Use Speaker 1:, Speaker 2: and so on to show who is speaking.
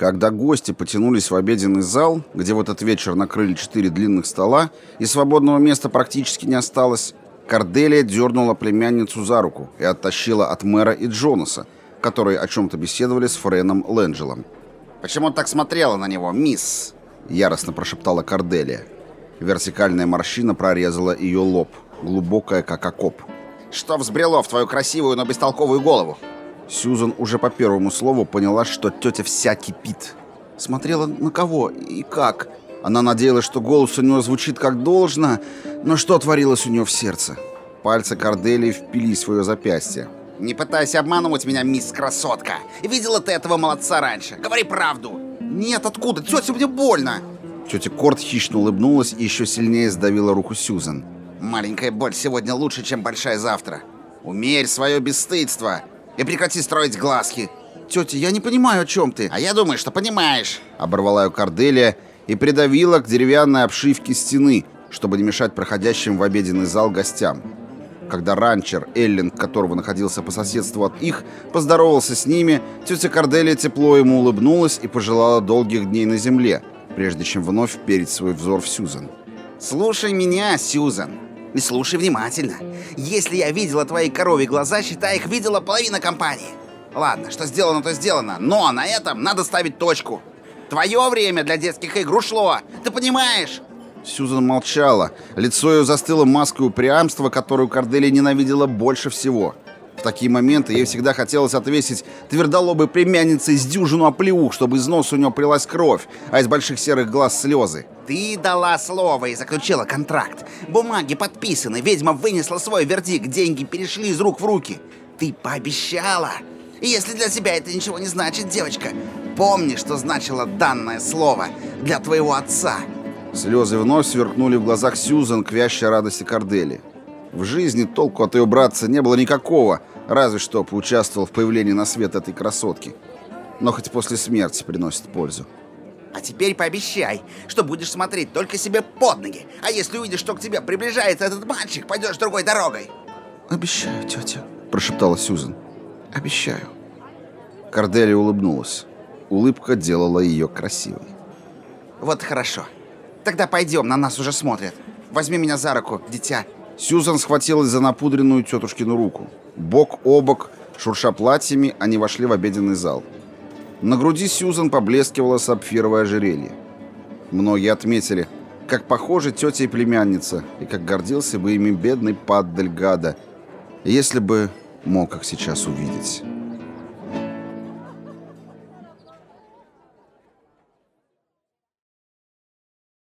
Speaker 1: Когда гости потянулись в обеденный зал, где в этот вечер накрыли четыре длинных стола, и свободного места практически не осталось, Корделия дернула племянницу за руку и оттащила от мэра и Джонаса, которые о чем-то беседовали с Френом Ленджелом.
Speaker 2: «Почему так смотрела на него, мисс?»
Speaker 1: — яростно прошептала Корделия. Вертикальная морщина прорезала ее лоб, глубокая, как окоп.
Speaker 2: «Что взбрело в твою красивую, но бестолковую голову?»
Speaker 1: Сьюзан уже по первому слову поняла, что тетя вся кипит. Смотрела на кого и как. Она надеялась, что голос у нее звучит как должно, но что творилось у нее в сердце? Пальцы Корделии впились в ее запястье.
Speaker 2: «Не пытайся обманывать меня, мисс Красотка! Видела ты этого молодца раньше? Говори правду!» «Нет, откуда? Тетя, мне больно!»
Speaker 1: Тетя Корт хищно улыбнулась и еще сильнее сдавила руку Сьюзан.
Speaker 2: «Маленькая боль сегодня лучше, чем большая завтра. Умерь свое бесстыдство и прекрати строить глазки.
Speaker 1: Тетя, я не понимаю, о чем ты.
Speaker 2: А я думаю, что понимаешь.
Speaker 1: Оборвала ее Корделия и придавила к деревянной обшивке стены, чтобы не мешать проходящим в обеденный зал гостям. Когда ранчер, Эллен, которого находился по соседству от их, поздоровался с ними, тетя Корделия тепло ему улыбнулась и пожелала долгих дней на земле, прежде чем вновь вперить свой взор в Сьюзан.
Speaker 2: «Слушай меня, Сьюзан. И слушай внимательно. Если я видела твои коровьи глаза, считай, их видела половина компании. Ладно, что сделано, то сделано. Но на этом надо ставить точку. Твое время для детских игр ушло. Ты понимаешь?
Speaker 1: Сьюзан молчала. Лицо ее застыло маской упрямства, которую Корделия ненавидела больше всего. В такие моменты ей всегда хотелось отвесить твердолобой племяннице из дюжину оплеух, чтобы из носа у нее прилась кровь, а из больших серых глаз слезы.
Speaker 2: Ты дала слово и заключила контракт. Бумаги подписаны, ведьма вынесла свой вердикт, деньги перешли из рук в руки. Ты пообещала. И если для тебя это ничего не значит, девочка, помни, что значило данное слово для твоего отца.
Speaker 1: Слезы вновь сверкнули в глазах Сьюзан к вящей радости Кордели. В жизни толку от ее братца не было никакого, разве что поучаствовал в появлении на свет этой красотки. Но хоть после смерти приносит пользу.
Speaker 2: А теперь пообещай, что будешь смотреть только себе под ноги. А если увидишь, что к тебе приближается этот мальчик, пойдешь другой дорогой.
Speaker 1: «Обещаю, тетя», — прошептала Сьюзан. «Обещаю». Корделия улыбнулась. Улыбка делала ее красивой.
Speaker 2: «Вот хорошо. Тогда пойдем, на нас уже смотрят. Возьми меня за руку, дитя».
Speaker 1: Сьюзан схватилась за напудренную тетушкину руку. Бок о бок, шурша платьями, они вошли в обеденный зал. На груди Сьюзан поблескивало сапфировое ожерелье. Многие отметили, как похожи тетя и племянница, и как гордился бы ими бедный Пад Дельгада, если бы мог их сейчас увидеть».